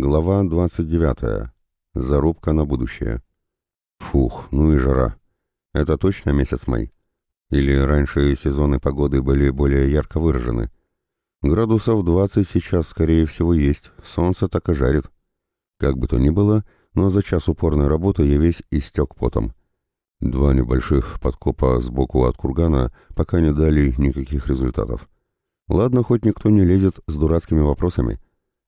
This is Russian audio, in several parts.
Глава 29. Зарубка на будущее. Фух, ну и жара. Это точно месяц май? Или раньше сезоны погоды были более ярко выражены? Градусов 20 сейчас, скорее всего, есть. Солнце так и жарит. Как бы то ни было, но за час упорной работы я весь истек потом. Два небольших подкопа сбоку от кургана пока не дали никаких результатов. Ладно, хоть никто не лезет с дурацкими вопросами.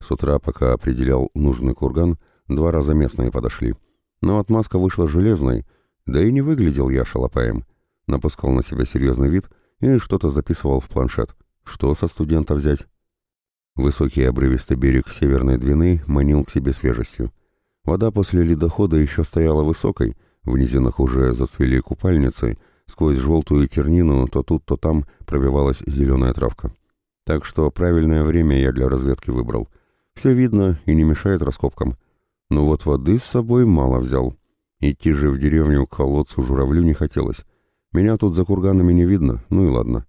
С утра, пока определял нужный курган, два раза местные подошли. Но отмазка вышла железной, да и не выглядел я шалопаем. Напускал на себя серьезный вид и что-то записывал в планшет. Что со студента взять? Высокий обрывистый берег Северной Двины манил к себе свежестью. Вода после ледохода еще стояла высокой, в низинах уже зацвели купальницы, сквозь желтую тернину то тут, то там пробивалась зеленая травка. Так что правильное время я для разведки выбрал — все видно и не мешает раскопкам. Но вот воды с собой мало взял. Идти же в деревню к колодцу журавлю не хотелось. Меня тут за курганами не видно, ну и ладно.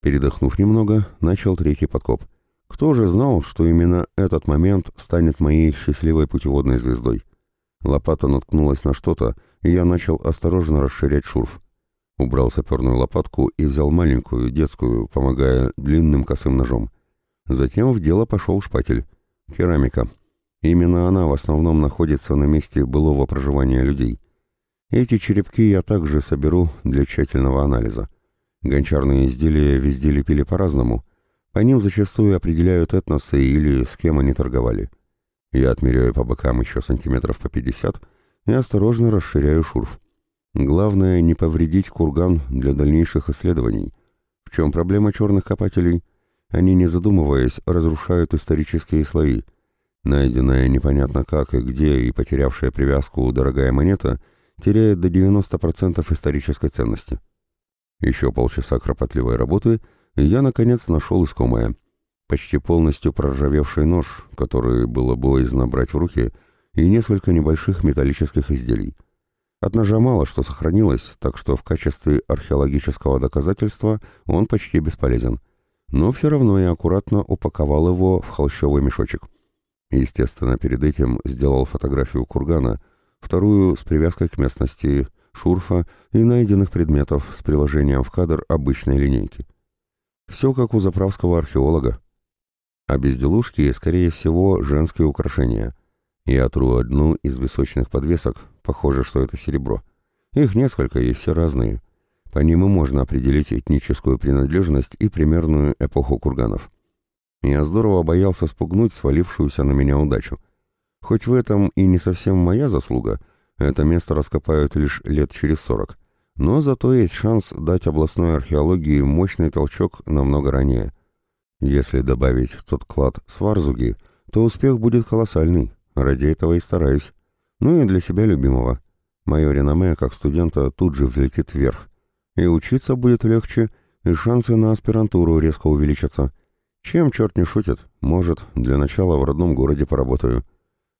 Передохнув немного, начал третий подкоп. Кто же знал, что именно этот момент станет моей счастливой путеводной звездой? Лопата наткнулась на что-то, и я начал осторожно расширять шурф. Убрал саперную лопатку и взял маленькую, детскую, помогая длинным косым ножом. Затем в дело пошел шпатель. Керамика. Именно она в основном находится на месте былого проживания людей. Эти черепки я также соберу для тщательного анализа. Гончарные изделия везде лепили по-разному. По ним зачастую определяют этносы или с кем они торговали. Я отмеряю по бокам еще сантиметров по 50 и осторожно расширяю шурф. Главное не повредить курган для дальнейших исследований. В чем проблема черных копателей – они, не задумываясь, разрушают исторические слои. Найденная непонятно как и где и потерявшая привязку дорогая монета теряет до 90% исторической ценности. Еще полчаса кропотливой работы, и я, наконец, нашел искомое. Почти полностью проржавевший нож, который было боязно брать в руки, и несколько небольших металлических изделий. От ножа мало что сохранилось, так что в качестве археологического доказательства он почти бесполезен но все равно я аккуратно упаковал его в холщовый мешочек. Естественно, перед этим сделал фотографию кургана, вторую с привязкой к местности, шурфа и найденных предметов с приложением в кадр обычной линейки. Все как у заправского археолога. А безделушки, скорее всего, женские украшения. Я тру одну из височных подвесок, похоже, что это серебро. Их несколько и все разные. По ним и можно определить этническую принадлежность и примерную эпоху курганов. Я здорово боялся спугнуть свалившуюся на меня удачу. Хоть в этом и не совсем моя заслуга, это место раскопают лишь лет через сорок, но зато есть шанс дать областной археологии мощный толчок намного ранее. Если добавить тот клад Сварзуги, то успех будет колоссальный, ради этого и стараюсь. Ну и для себя любимого. Мое реноме как студента тут же взлетит вверх. И учиться будет легче, и шансы на аспирантуру резко увеличатся. Чем черт не шутит, может, для начала в родном городе поработаю.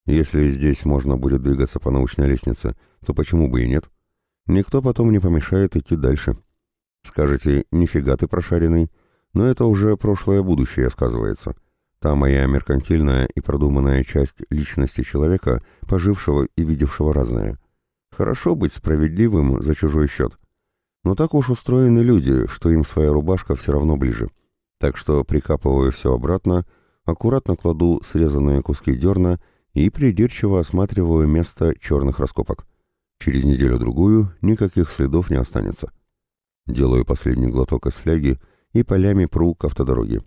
Если здесь можно будет двигаться по научной лестнице, то почему бы и нет? Никто потом не помешает идти дальше. Скажете, нифига ты прошаренный, но это уже прошлое будущее сказывается. Та моя меркантильная и продуманная часть личности человека, пожившего и видевшего разное. Хорошо быть справедливым за чужой счет. Но так уж устроены люди, что им своя рубашка все равно ближе. Так что прикапываю все обратно, аккуратно кладу срезанные куски дерна и придирчиво осматриваю место черных раскопок. Через неделю-другую никаких следов не останется. Делаю последний глоток из фляги и полями пру к автодороге.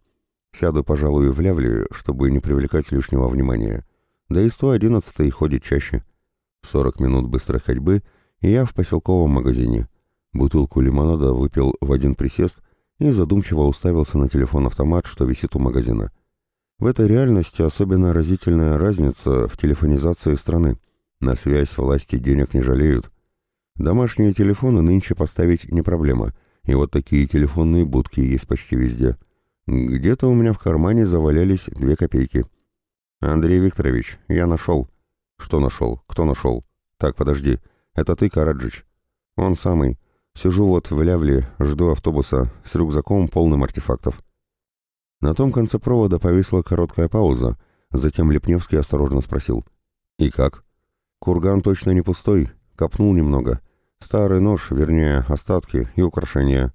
Сяду, пожалуй, в лявле, чтобы не привлекать лишнего внимания. Да и 111 ходит чаще. 40 минут быстрой ходьбы, и я в поселковом магазине — Бутылку лимонада выпил в один присест и задумчиво уставился на телефон-автомат, что висит у магазина. В этой реальности особенно разительная разница в телефонизации страны. На связь власти денег не жалеют. Домашние телефоны нынче поставить не проблема, и вот такие телефонные будки есть почти везде. Где-то у меня в кармане завалялись две копейки. «Андрей Викторович, я нашел». «Что нашел? Кто нашел?» «Так, подожди. Это ты, Караджич?» «Он самый. Сижу вот в Лявле, жду автобуса с рюкзаком полным артефактов. На том конце провода повисла короткая пауза, Затем Лепневский осторожно спросил. «И как?» «Курган точно не пустой, копнул немного. Старый нож, вернее, остатки и украшения».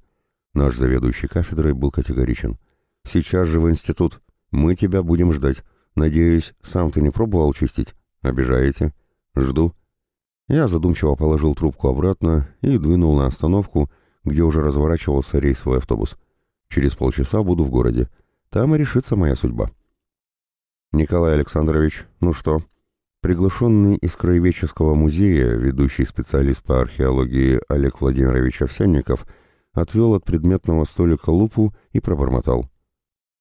Наш заведующий кафедрой был категоричен. «Сейчас же в институт. Мы тебя будем ждать. Надеюсь, сам ты не пробовал чистить? Обижаете? Жду». Я задумчиво положил трубку обратно и двинул на остановку, где уже разворачивался рейсовый автобус. Через полчаса буду в городе. Там и решится моя судьба. Николай Александрович, ну что? Приглашенный из Краеведческого музея, ведущий специалист по археологии Олег Владимирович Овсянников, отвел от предметного столика лупу и пробормотал.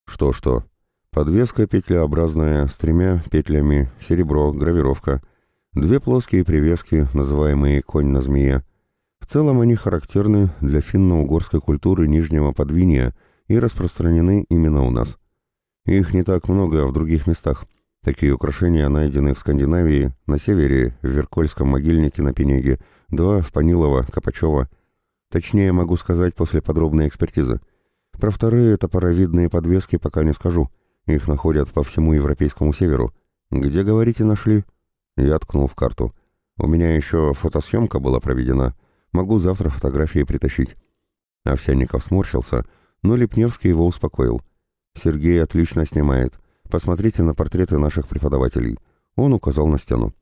Что-что? Подвеска петлеобразная, с тремя петлями, серебро, гравировка. Две плоские привески, называемые «конь на змее». В целом они характерны для финно-угорской культуры Нижнего Подвиния и распространены именно у нас. Их не так много в других местах. Такие украшения найдены в Скандинавии, на севере, в Веркольском могильнике на Пенеге, два в Панилово, Копачево. Точнее могу сказать после подробной экспертизы. Про вторые топоровидные подвески пока не скажу. Их находят по всему европейскому северу. Где, говорите, нашли? Я ткнул в карту. У меня еще фотосъемка была проведена. Могу завтра фотографии притащить. Овсянников сморщился, но Лепневский его успокоил. Сергей отлично снимает. Посмотрите на портреты наших преподавателей. Он указал на стену.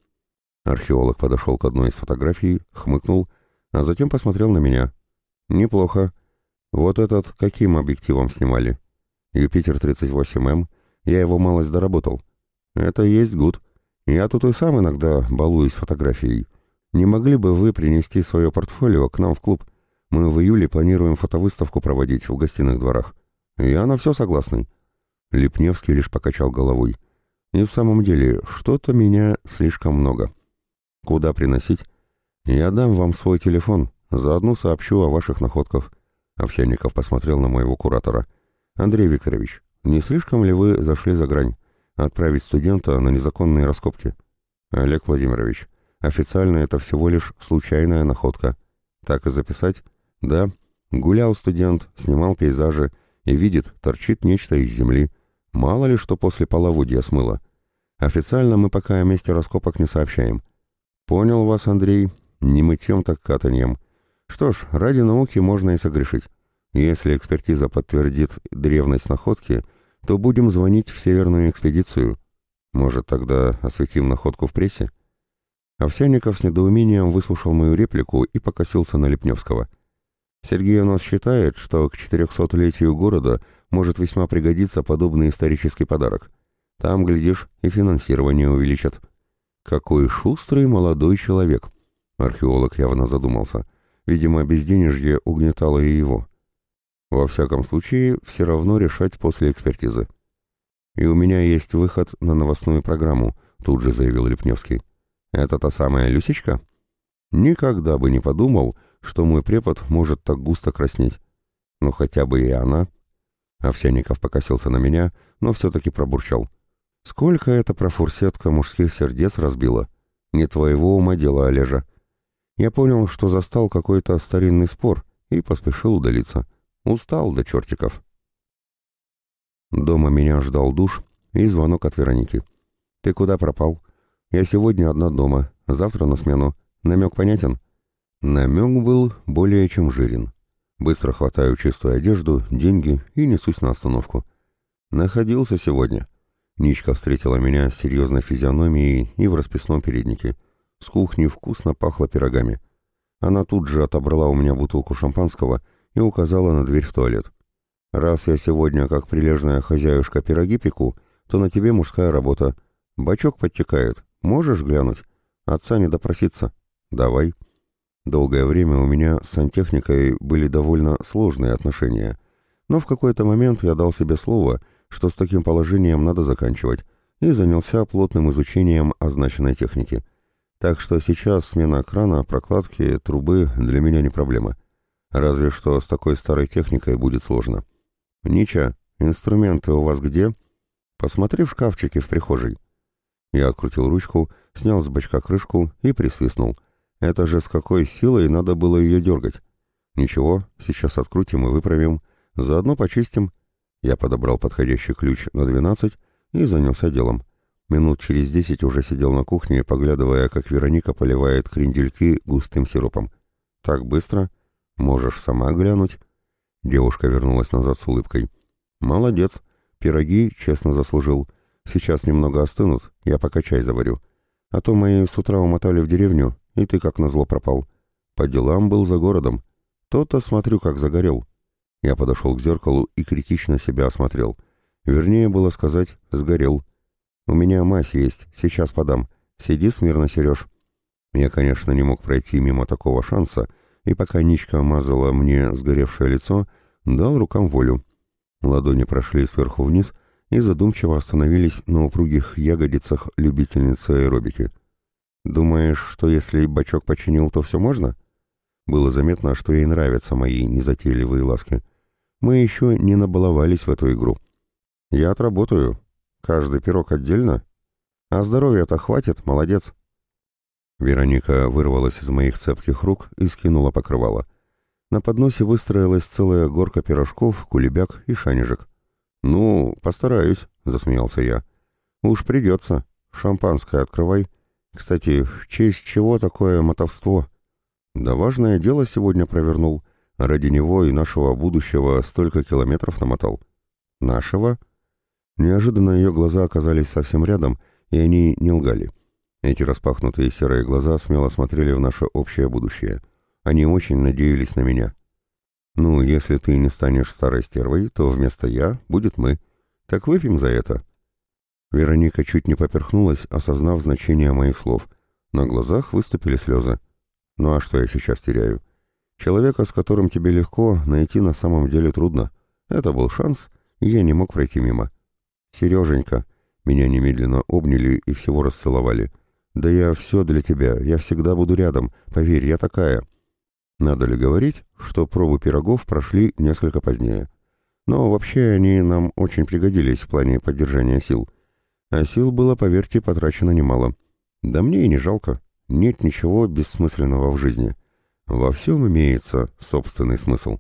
Археолог подошел к одной из фотографий, хмыкнул, а затем посмотрел на меня. Неплохо. Вот этот каким объективом снимали? Юпитер 38М. Я его малость доработал. Это есть гуд. Я тут и сам иногда балуюсь фотографией. Не могли бы вы принести свое портфолио к нам в клуб? Мы в июле планируем фотовыставку проводить в гостиных дворах. «Я на все согласный». Лепневский лишь покачал головой. «И в самом деле, что-то меня слишком много. Куда приносить? Я дам вам свой телефон, заодно сообщу о ваших находках». Овсянников посмотрел на моего куратора. «Андрей Викторович, не слишком ли вы зашли за грань? Отправить студента на незаконные раскопки?» «Олег Владимирович, официально это всего лишь случайная находка. Так и записать?» «Да. Гулял студент, снимал пейзажи, и видит, торчит нечто из земли. Мало ли что после половодья смыло. Официально мы пока о месте раскопок не сообщаем. Понял вас, Андрей, не мытьем так катаньем. Что ж, ради науки можно и согрешить. Если экспертиза подтвердит древность находки, то будем звонить в Северную экспедицию. Может, тогда осветим находку в прессе? Овсянников с недоумением выслушал мою реплику и покосился на Лепневского. — Сергей у нас считает, что к 400-летию города может весьма пригодиться подобный исторический подарок. Там, глядишь, и финансирование увеличат. Какой шустрый молодой человек. Археолог явно задумался. Видимо, безденежье угнетало и его. Во всяком случае, все равно решать после экспертизы. «И у меня есть выход на новостную программу», — тут же заявил Лепневский. «Это та самая Люсечка?» «Никогда бы не подумал, что мой препод может так густо краснеть. Ну хотя бы и она. Овсяников покосился на меня, но все-таки пробурчал. Сколько эта профурсетка мужских сердец разбила? Не твоего ума дело, Олежа. Я понял, что застал какой-то старинный спор и поспешил удалиться. Устал до чертиков. Дома меня ждал душ и звонок от Вероники. «Ты куда пропал? Я сегодня одна дома, завтра на смену. Намек понятен?» Намек был более чем жирен. Быстро хватаю чистую одежду, деньги и несусь на остановку. Находился сегодня. Ничка встретила меня с серьезной физиономией и в расписном переднике. С кухни вкусно пахло пирогами. Она тут же отобрала у меня бутылку шампанского и указала на дверь в туалет. «Раз я сегодня, как прилежная хозяюшка, пироги пеку, то на тебе мужская работа. Бачок подтекает. Можешь глянуть? Отца не допроситься. Давай». Долгое время у меня с сантехникой были довольно сложные отношения, но в какой-то момент я дал себе слово, что с таким положением надо заканчивать, и занялся плотным изучением означенной техники. Так что сейчас смена крана, прокладки, трубы для меня не проблема. Разве что с такой старой техникой будет сложно. «Нича, инструменты у вас где?» «Посмотри в шкафчике в прихожей». Я открутил ручку, снял с бачка крышку и присвистнул – это же с какой силой надо было ее дергать. Ничего, сейчас открутим и выправим. Заодно почистим. Я подобрал подходящий ключ на 12 и занялся делом. Минут через десять уже сидел на кухне, поглядывая, как Вероника поливает крендельки густым сиропом. «Так быстро? Можешь сама глянуть?» Девушка вернулась назад с улыбкой. «Молодец. Пироги честно заслужил. Сейчас немного остынут, я пока чай заварю. А то мои с утра умотали в деревню, и ты как назло пропал. По делам был за городом. То-то смотрю, как загорел». Я подошел к зеркалу и критично себя осмотрел. Вернее было сказать «сгорел». «У меня мазь есть, сейчас подам. Сиди смирно, Сереж». Я, конечно, не мог пройти мимо такого шанса, и пока Ничка мазала мне сгоревшее лицо, дал рукам волю. Ладони прошли сверху вниз и задумчиво остановились на упругих ягодицах любительницы аэробики. «Думаешь, что если бачок починил, то все можно?» Было заметно, что ей нравятся мои незатейливые ласки. Мы еще не набаловались в эту игру. «Я отработаю. Каждый пирог отдельно? А здоровья-то хватит, молодец. Вероника вырвалась из моих цепких рук и скинула покрывало. На подносе выстроилась целая горка пирожков, кулебяк и шанежек. «Ну, постараюсь», — засмеялся я. «Уж придется. Шампанское открывай. Кстати, в честь чего такое мотовство?» «Да важное дело сегодня провернул. Ради него и нашего будущего столько километров намотал». «Нашего?» Неожиданно ее глаза оказались совсем рядом, и они не лгали. Эти распахнутые серые глаза смело смотрели в наше общее будущее. Они очень надеялись на меня. «Ну, если ты не станешь старой стервой, то вместо «я» будет «мы». Так выпьем за это». Вероника чуть не поперхнулась, осознав значение моих слов. На глазах выступили слезы. «Ну а что я сейчас теряю? Человека, с которым тебе легко, найти на самом деле трудно. Это был шанс, и я не мог пройти мимо». «Сереженька!» Меня немедленно обняли и всего расцеловали. «Да я все для тебя, я всегда буду рядом, поверь, я такая». Надо ли говорить, что пробы пирогов прошли несколько позднее. Но вообще они нам очень пригодились в плане поддержания сил. А сил было, поверьте, потрачено немало. Да мне и не жалко. Нет ничего бессмысленного в жизни. Во всем имеется собственный смысл.